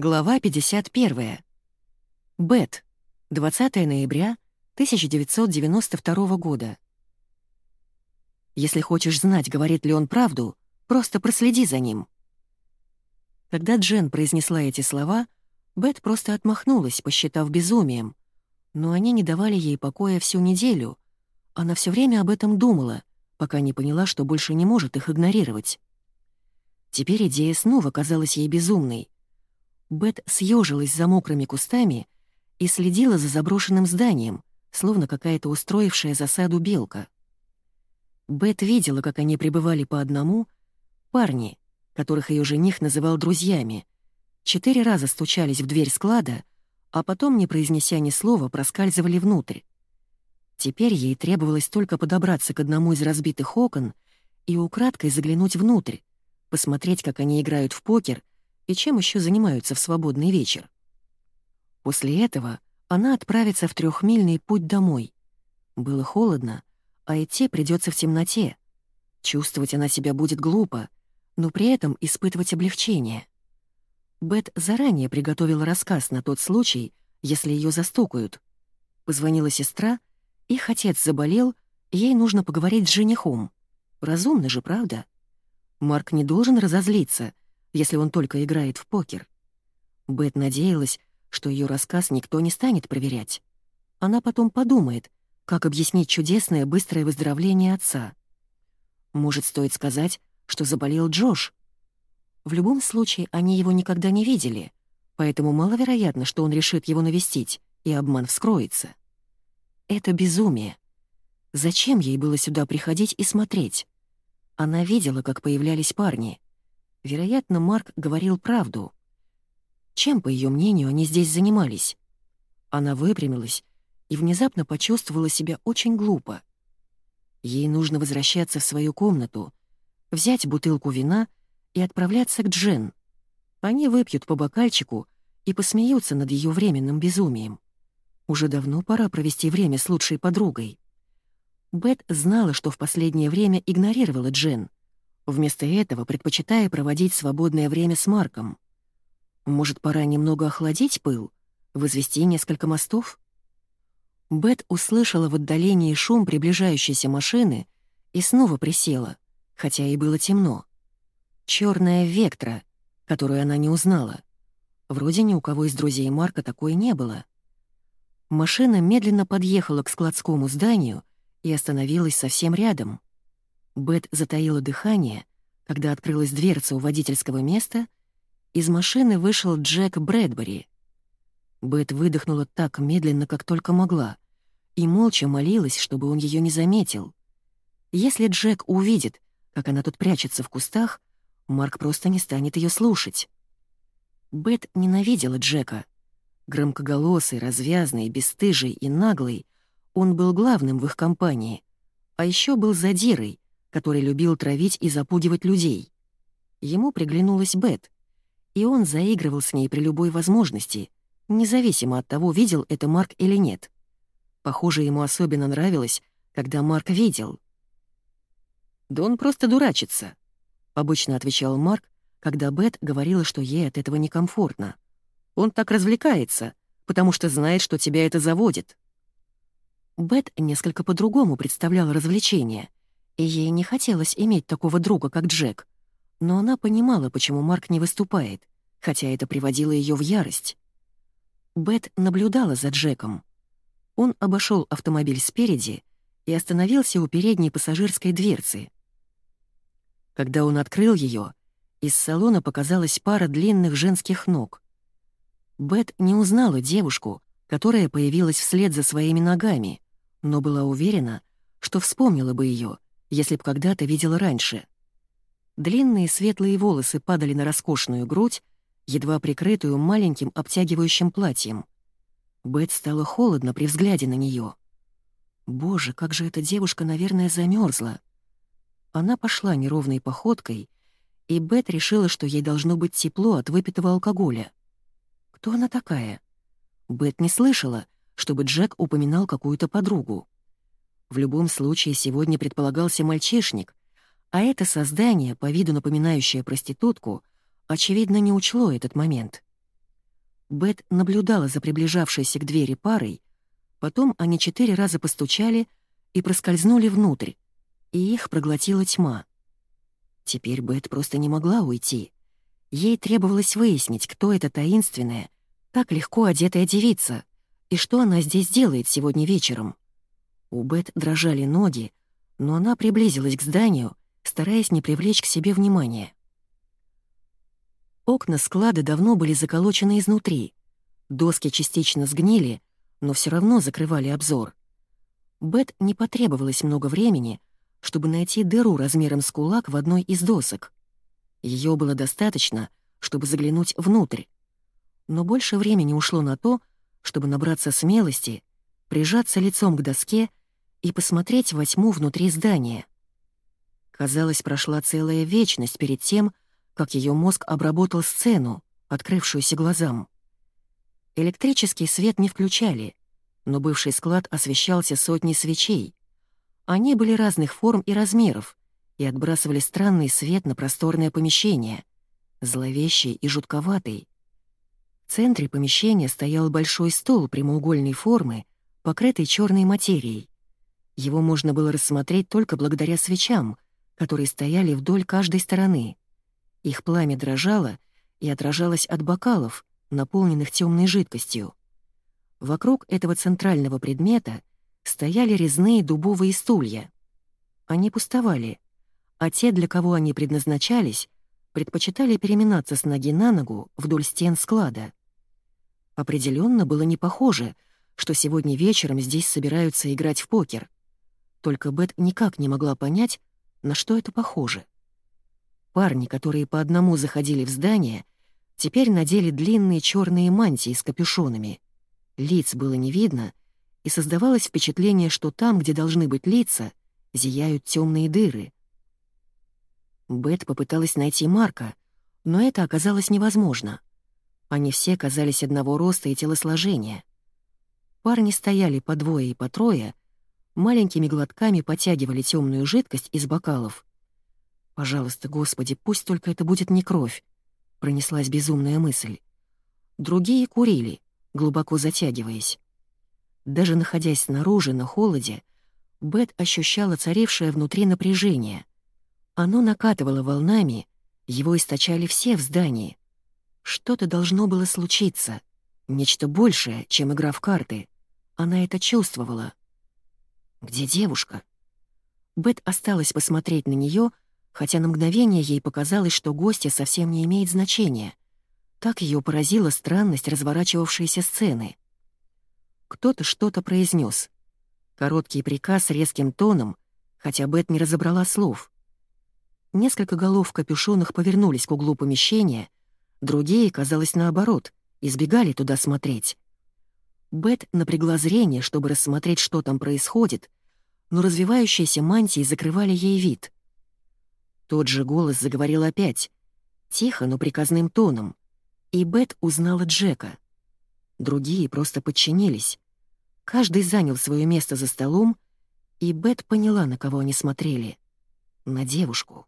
Глава 51. Бет. 20 ноября 1992 года. Если хочешь знать, говорит ли он правду, просто проследи за ним. Когда Джен произнесла эти слова, Бет просто отмахнулась, посчитав безумием. Но они не давали ей покоя всю неделю. Она все время об этом думала, пока не поняла, что больше не может их игнорировать. Теперь идея снова казалась ей безумной — Бет съежилась за мокрыми кустами и следила за заброшенным зданием, словно какая-то устроившая засаду белка. Бет видела, как они пребывали по одному, парни, которых ее жених называл друзьями, четыре раза стучались в дверь склада, а потом, не произнеся ни слова, проскальзывали внутрь. Теперь ей требовалось только подобраться к одному из разбитых окон и украдкой заглянуть внутрь, посмотреть, как они играют в покер — и чем еще занимаются в свободный вечер. После этого она отправится в трехмильный путь домой. Было холодно, а идти придется в темноте. Чувствовать она себя будет глупо, но при этом испытывать облегчение. Бет заранее приготовила рассказ на тот случай, если ее застукают. Позвонила сестра, их отец заболел, ей нужно поговорить с женихом. Разумно же, правда? Марк не должен разозлиться — если он только играет в покер. Бет надеялась, что ее рассказ никто не станет проверять. Она потом подумает, как объяснить чудесное быстрое выздоровление отца. Может, стоит сказать, что заболел Джош? В любом случае, они его никогда не видели, поэтому маловероятно, что он решит его навестить, и обман вскроется. Это безумие. Зачем ей было сюда приходить и смотреть? Она видела, как появлялись парни — Вероятно, Марк говорил правду. Чем, по ее мнению, они здесь занимались? Она выпрямилась и внезапно почувствовала себя очень глупо. Ей нужно возвращаться в свою комнату, взять бутылку вина и отправляться к Джен. Они выпьют по бокальчику и посмеются над ее временным безумием. Уже давно пора провести время с лучшей подругой. Бет знала, что в последнее время игнорировала Джен — вместо этого предпочитая проводить свободное время с Марком. Может, пора немного охладить пыл, возвести несколько мостов? Бет услышала в отдалении шум приближающейся машины и снова присела, хотя и было темно. Черная вектра, которую она не узнала. Вроде ни у кого из друзей Марка такой не было. Машина медленно подъехала к складскому зданию и остановилась совсем рядом. Бет затаила дыхание, когда открылась дверца у водительского места, из машины вышел Джек Брэдбери. Бет выдохнула так медленно, как только могла, и молча молилась, чтобы он ее не заметил. Если Джек увидит, как она тут прячется в кустах, Марк просто не станет ее слушать. Бет ненавидела Джека. Громкоголосый, развязный, бесстыжий и наглый, он был главным в их компании, а еще был задирой — который любил травить и запугивать людей. Ему приглянулась Бет, и он заигрывал с ней при любой возможности, независимо от того, видел это Марк или нет. Похоже, ему особенно нравилось, когда Марк видел. «Да он просто дурачится», — обычно отвечал Марк, когда Бет говорила, что ей от этого некомфортно. «Он так развлекается, потому что знает, что тебя это заводит». Бет несколько по-другому представляла развлечение — ей не хотелось иметь такого друга, как Джек. Но она понимала, почему Марк не выступает, хотя это приводило ее в ярость. Бет наблюдала за Джеком. Он обошел автомобиль спереди и остановился у передней пассажирской дверцы. Когда он открыл ее, из салона показалась пара длинных женских ног. Бет не узнала девушку, которая появилась вслед за своими ногами, но была уверена, что вспомнила бы ее, если б когда-то видела раньше. Длинные светлые волосы падали на роскошную грудь, едва прикрытую маленьким обтягивающим платьем. Бет стало холодно при взгляде на нее. Боже, как же эта девушка, наверное, замерзла. Она пошла неровной походкой, и Бет решила, что ей должно быть тепло от выпитого алкоголя. Кто она такая? Бет не слышала, чтобы Джек упоминал какую-то подругу. В любом случае сегодня предполагался мальчишник, а это создание, по виду напоминающее проститутку, очевидно, не учло этот момент. Бет наблюдала за приближавшейся к двери парой, потом они четыре раза постучали и проскользнули внутрь, и их проглотила тьма. Теперь Бет просто не могла уйти. Ей требовалось выяснить, кто эта таинственная, так легко одетая девица, и что она здесь делает сегодня вечером. У Бет дрожали ноги, но она приблизилась к зданию, стараясь не привлечь к себе внимания. Окна склада давно были заколочены изнутри. Доски частично сгнили, но все равно закрывали обзор. Бет не потребовалось много времени, чтобы найти дыру размером с кулак в одной из досок. Ее было достаточно, чтобы заглянуть внутрь. Но больше времени ушло на то, чтобы набраться смелости, прижаться лицом к доске и посмотреть во тьму внутри здания. Казалось, прошла целая вечность перед тем, как ее мозг обработал сцену, открывшуюся глазам. Электрический свет не включали, но бывший склад освещался сотней свечей. Они были разных форм и размеров и отбрасывали странный свет на просторное помещение, зловещий и жутковатый. В центре помещения стоял большой стол прямоугольной формы, покрытый черной материей. Его можно было рассмотреть только благодаря свечам, которые стояли вдоль каждой стороны. Их пламя дрожало и отражалось от бокалов, наполненных темной жидкостью. Вокруг этого центрального предмета стояли резные дубовые стулья. Они пустовали, а те, для кого они предназначались, предпочитали переминаться с ноги на ногу вдоль стен склада. Определенно было не похоже, что сегодня вечером здесь собираются играть в покер. Только Бет никак не могла понять, на что это похоже. Парни, которые по одному заходили в здание, теперь надели длинные черные мантии с капюшонами. Лиц было не видно, и создавалось впечатление, что там, где должны быть лица, зияют темные дыры. Бет попыталась найти Марка, но это оказалось невозможно. Они все казались одного роста и телосложения. Парни стояли по двое и по трое, маленькими глотками потягивали темную жидкость из бокалов «Пожалуйста, Господи, пусть только это будет не кровь», — пронеслась безумная мысль. Другие курили, глубоко затягиваясь. Даже находясь снаружи, на холоде, Бет ощущала царившее внутри напряжение. Оно накатывало волнами, его источали все в здании. Что-то должно было случиться, нечто большее, чем игра в карты. Она это чувствовала. «Где девушка?» Бет осталась посмотреть на нее, хотя на мгновение ей показалось, что гостья совсем не имеет значения. Так ее поразила странность разворачивавшейся сцены. Кто-то что-то произнес. Короткий приказ резким тоном, хотя Бет не разобрала слов. Несколько голов капюшонах повернулись к углу помещения, другие, казалось, наоборот, избегали туда смотреть. Бет напрягла зрение, чтобы рассмотреть, что там происходит, но развивающиеся мантии закрывали ей вид — тот же голос заговорил опять, тихо, но приказным тоном, и Бет узнала Джека. Другие просто подчинились. Каждый занял свое место за столом, и Бет поняла, на кого они смотрели. На девушку.